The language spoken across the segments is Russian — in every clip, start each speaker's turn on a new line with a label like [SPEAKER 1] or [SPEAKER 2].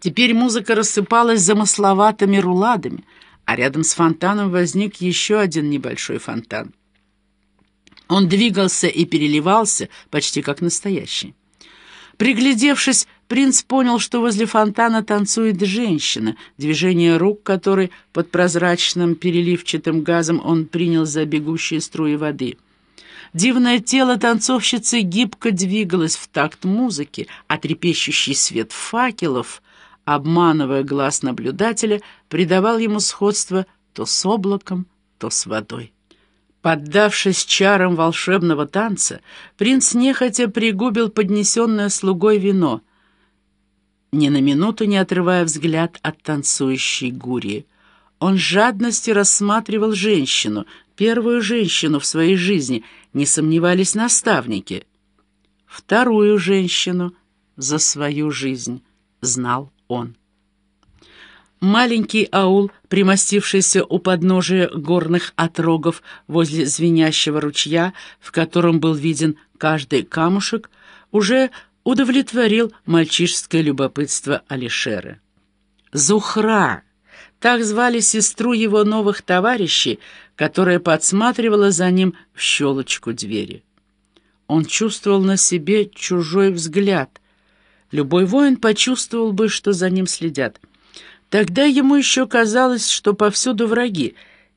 [SPEAKER 1] Теперь музыка рассыпалась замысловатыми руладами, а рядом с фонтаном возник еще один небольшой фонтан. Он двигался и переливался, почти как настоящий. Приглядевшись, принц понял, что возле фонтана танцует женщина, движение рук которой под прозрачным переливчатым газом он принял за бегущие струи воды. Дивное тело танцовщицы гибко двигалось в такт музыки, а трепещущий свет факелов, обманывая глаз наблюдателя, придавал ему сходство то с облаком, то с водой. Поддавшись чарам волшебного танца, принц нехотя пригубил поднесенное слугой вино, ни на минуту не отрывая взгляд от танцующей Гурии. Он с жадностью рассматривал женщину, первую женщину в своей жизни, не сомневались наставники. Вторую женщину за свою жизнь знал он. Маленький аул, примостившийся у подножия горных отрогов возле звенящего ручья, в котором был виден каждый камушек, уже удовлетворил мальчишеское любопытство Алишера. «Зухра!» Так звали сестру его новых товарищей, которая подсматривала за ним в щелочку двери. Он чувствовал на себе чужой взгляд. Любой воин почувствовал бы, что за ним следят. Тогда ему еще казалось, что повсюду враги,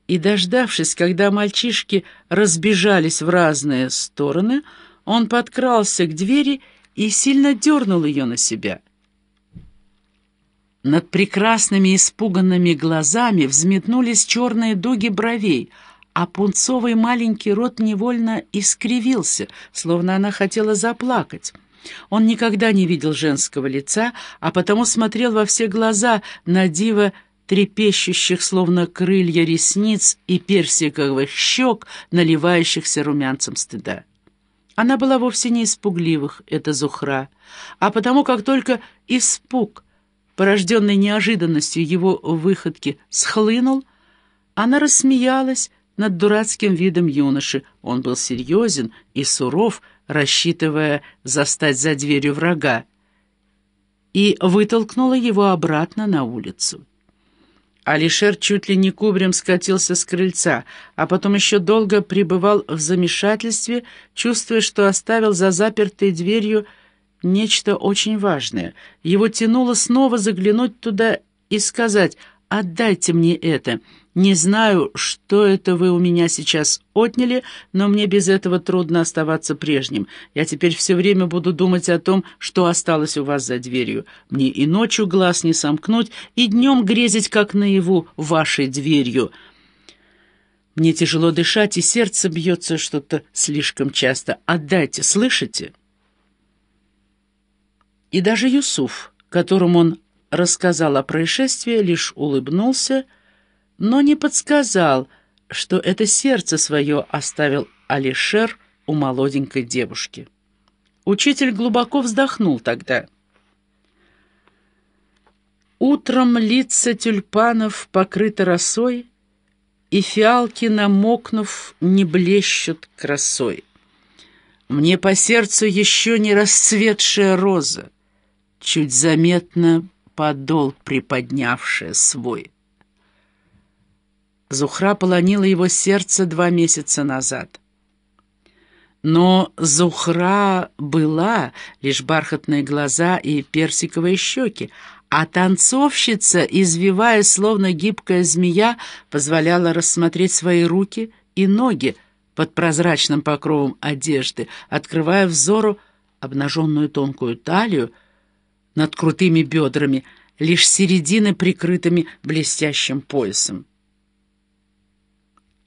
[SPEAKER 1] и, дождавшись, когда мальчишки разбежались в разные стороны, он подкрался к двери и сильно дернул ее на себя. Над прекрасными испуганными глазами взметнулись черные дуги бровей, а пунцовый маленький рот невольно искривился, словно она хотела заплакать. Он никогда не видел женского лица, а потому смотрел во все глаза на диво трепещущих, словно крылья ресниц и персиковых щек, наливающихся румянцем стыда. Она была вовсе не испугливых, эта Зухра, а потому как только испуг, порожденный неожиданностью его выходки, схлынул, она рассмеялась над дурацким видом юноши. Он был серьезен и суров, рассчитывая застать за дверью врага, и вытолкнула его обратно на улицу. Алишер чуть ли не кубрем скатился с крыльца, а потом еще долго пребывал в замешательстве, чувствуя, что оставил за запертой дверью нечто очень важное. Его тянуло снова заглянуть туда и сказать «Отдайте мне это». Не знаю, что это вы у меня сейчас отняли, но мне без этого трудно оставаться прежним. Я теперь все время буду думать о том, что осталось у вас за дверью. Мне и ночью глаз не сомкнуть, и днем грезить, как наяву, вашей дверью. Мне тяжело дышать, и сердце бьется что-то слишком часто. Отдайте, слышите?» И даже Юсуф, которому он рассказал о происшествии, лишь улыбнулся, — но не подсказал, что это сердце свое оставил Алишер у молоденькой девушки. Учитель глубоко вздохнул тогда. Утром лица тюльпанов покрыты росой, И фиалки, намокнув, не блещут красой. Мне по сердцу еще не расцветшая роза, Чуть заметно подол приподнявшая свой. Зухра полонила его сердце два месяца назад. Но Зухра была лишь бархатные глаза и персиковые щеки, а танцовщица, извиваясь словно гибкая змея, позволяла рассмотреть свои руки и ноги под прозрачным покровом одежды, открывая взору обнаженную тонкую талию над крутыми бедрами, лишь середины прикрытыми блестящим поясом.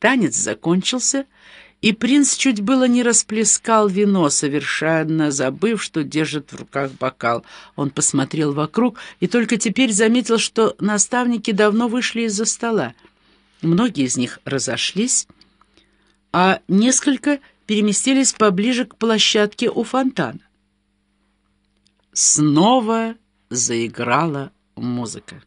[SPEAKER 1] Танец закончился, и принц чуть было не расплескал вино, совершенно забыв, что держит в руках бокал. Он посмотрел вокруг и только теперь заметил, что наставники давно вышли из-за стола. Многие из них разошлись, а несколько переместились поближе к площадке у фонтана. Снова заиграла музыка.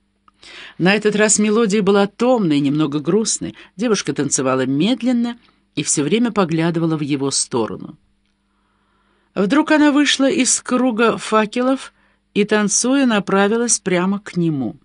[SPEAKER 1] На этот раз мелодия была томной, немного грустной. Девушка танцевала медленно и все время поглядывала в его сторону. Вдруг она вышла из круга факелов и, танцуя, направилась прямо к нему.